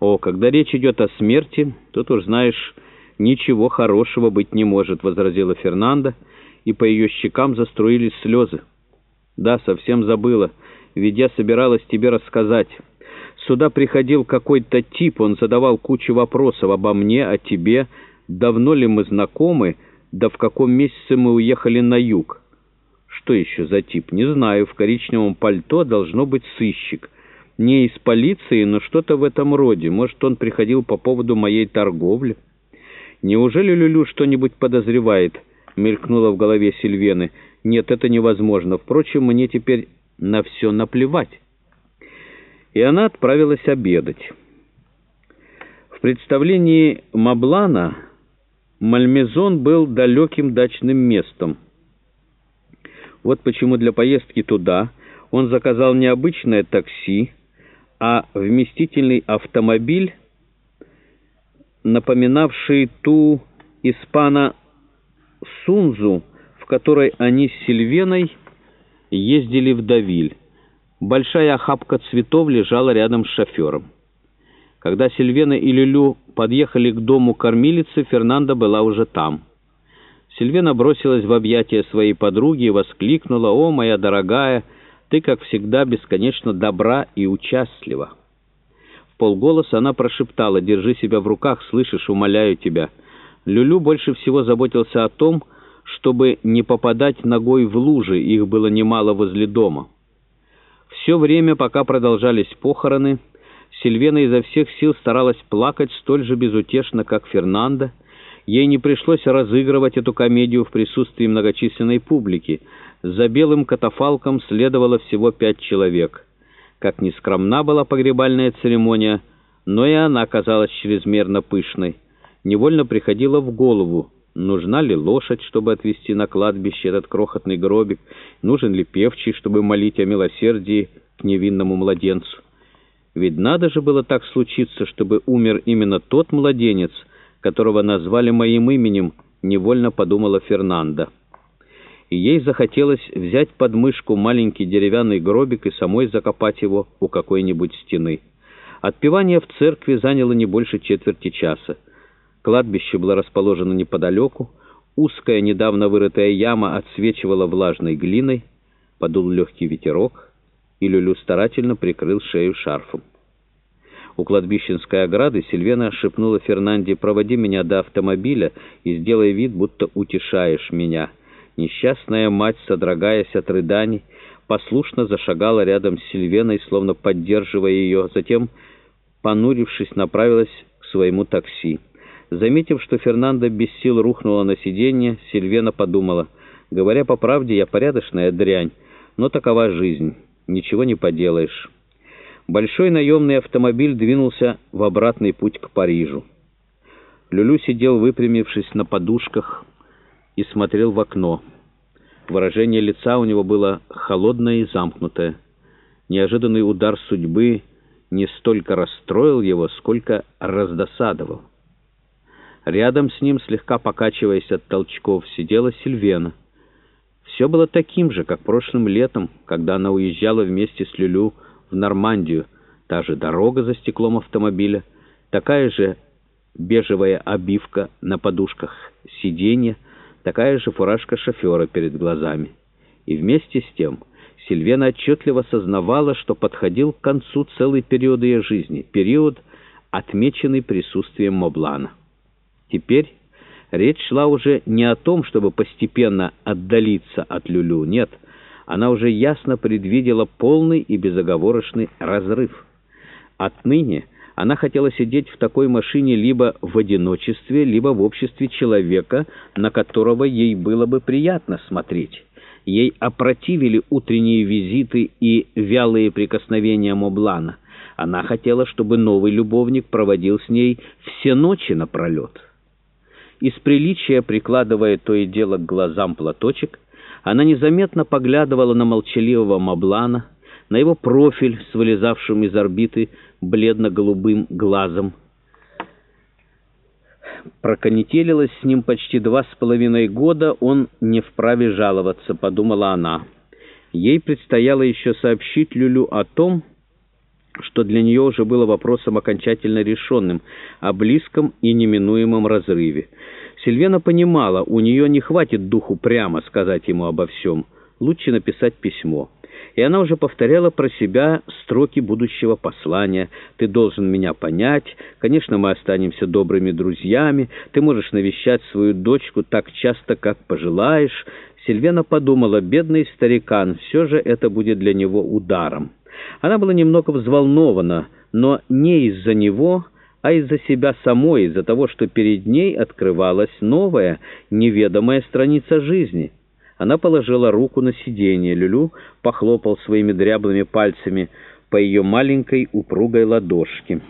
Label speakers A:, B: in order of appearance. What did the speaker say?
A: «О, когда речь идет о смерти, тут уж, знаешь, ничего хорошего быть не может», — возразила Фернанда, и по ее щекам заструились слезы. «Да, совсем забыла, ведь я собиралась тебе рассказать. Сюда приходил какой-то тип, он задавал кучу вопросов обо мне, о тебе, давно ли мы знакомы, да в каком месяце мы уехали на юг. Что еще за тип? Не знаю, в коричневом пальто должно быть сыщик». Не из полиции, но что-то в этом роде. Может, он приходил по поводу моей торговли? Неужели Люлю что-нибудь подозревает? Мелькнуло в голове Сильвены. Нет, это невозможно. Впрочем, мне теперь на все наплевать. И она отправилась обедать. В представлении Маблана Мальмезон был далеким дачным местом. Вот почему для поездки туда он заказал необычное такси, а вместительный автомобиль, напоминавший ту испана Сунзу, в которой они с Сильвеной ездили в Давиль. Большая охапка цветов лежала рядом с шофером. Когда Сильвена и Люлю подъехали к дому кормилицы, Фернанда была уже там. Сильвена бросилась в объятия своей подруги и воскликнула «О, моя дорогая!» Ты, как всегда, бесконечно добра и участлива. В полголоса она прошептала, «Держи себя в руках, слышишь, умоляю тебя». Люлю больше всего заботился о том, чтобы не попадать ногой в лужи, их было немало возле дома. Все время, пока продолжались похороны, Сильвена изо всех сил старалась плакать столь же безутешно, как Фернандо. Ей не пришлось разыгрывать эту комедию в присутствии многочисленной публики — за белым катафалком следовало всего пять человек. Как ни скромна была погребальная церемония, но и она казалась чрезмерно пышной. Невольно приходило в голову, нужна ли лошадь, чтобы отвезти на кладбище этот крохотный гробик, нужен ли певчий, чтобы молить о милосердии к невинному младенцу. Ведь надо же было так случиться, чтобы умер именно тот младенец, которого назвали моим именем, невольно подумала Фернанда и ей захотелось взять под мышку маленький деревянный гробик и самой закопать его у какой-нибудь стены. Отпевание в церкви заняло не больше четверти часа. Кладбище было расположено неподалеку, узкая недавно вырытая яма отсвечивала влажной глиной, подул легкий ветерок, и Люлю старательно прикрыл шею шарфом. У кладбищенской ограды Сильвена шепнула Фернанде «Проводи меня до автомобиля и сделай вид, будто утешаешь меня». Несчастная мать, содрогаясь от рыданий, послушно зашагала рядом с Сильвеной, словно поддерживая ее, затем, понурившись, направилась к своему такси. Заметив, что Фернандо без сил рухнула на сиденье, Сильвена подумала, «Говоря по правде, я порядочная дрянь, но такова жизнь, ничего не поделаешь». Большой наемный автомобиль двинулся в обратный путь к Парижу. Люлю сидел, выпрямившись на подушках, и смотрел в окно. Выражение лица у него было холодное и замкнутое. Неожиданный удар судьбы не столько расстроил его, сколько раздосадовал. Рядом с ним, слегка покачиваясь от толчков, сидела Сильвена. Все было таким же, как прошлым летом, когда она уезжала вместе с Люлю в Нормандию. Та же дорога за стеклом автомобиля, такая же бежевая обивка на подушках сиденья, такая же фуражка шофера перед глазами. И вместе с тем Сильвена отчетливо сознавала, что подходил к концу целый период ее жизни, период, отмеченный присутствием Моблана. Теперь речь шла уже не о том, чтобы постепенно отдалиться от Люлю, нет, она уже ясно предвидела полный и безоговорочный разрыв. Отныне она хотела сидеть в такой машине либо в одиночестве, либо в обществе человека, на которого ей было бы приятно смотреть. Ей опротивили утренние визиты и вялые прикосновения Моблана. Она хотела, чтобы новый любовник проводил с ней все ночи напролет. Из приличия, прикладывая то и дело к глазам платочек, она незаметно поглядывала на молчаливого Моблана, на его профиль с вылезавшим из орбиты бледно-голубым глазом. Проконетелилось с ним почти два с половиной года, он не вправе жаловаться, подумала она. Ей предстояло еще сообщить Люлю о том, что для нее уже было вопросом окончательно решенным, о близком и неминуемом разрыве. Сильвена понимала, у нее не хватит духу прямо сказать ему обо всем. Лучше написать письмо. И она уже повторяла про себя строки будущего послания. «Ты должен меня понять. Конечно, мы останемся добрыми друзьями. Ты можешь навещать свою дочку так часто, как пожелаешь». Сильвена подумала, бедный старикан, все же это будет для него ударом. Она была немного взволнована, но не из-за него, а из-за себя самой, из-за того, что перед ней открывалась новая, неведомая страница жизни. Она положила руку на сиденье, Люлю похлопал своими дряблыми пальцами по ее маленькой упругой ладошке.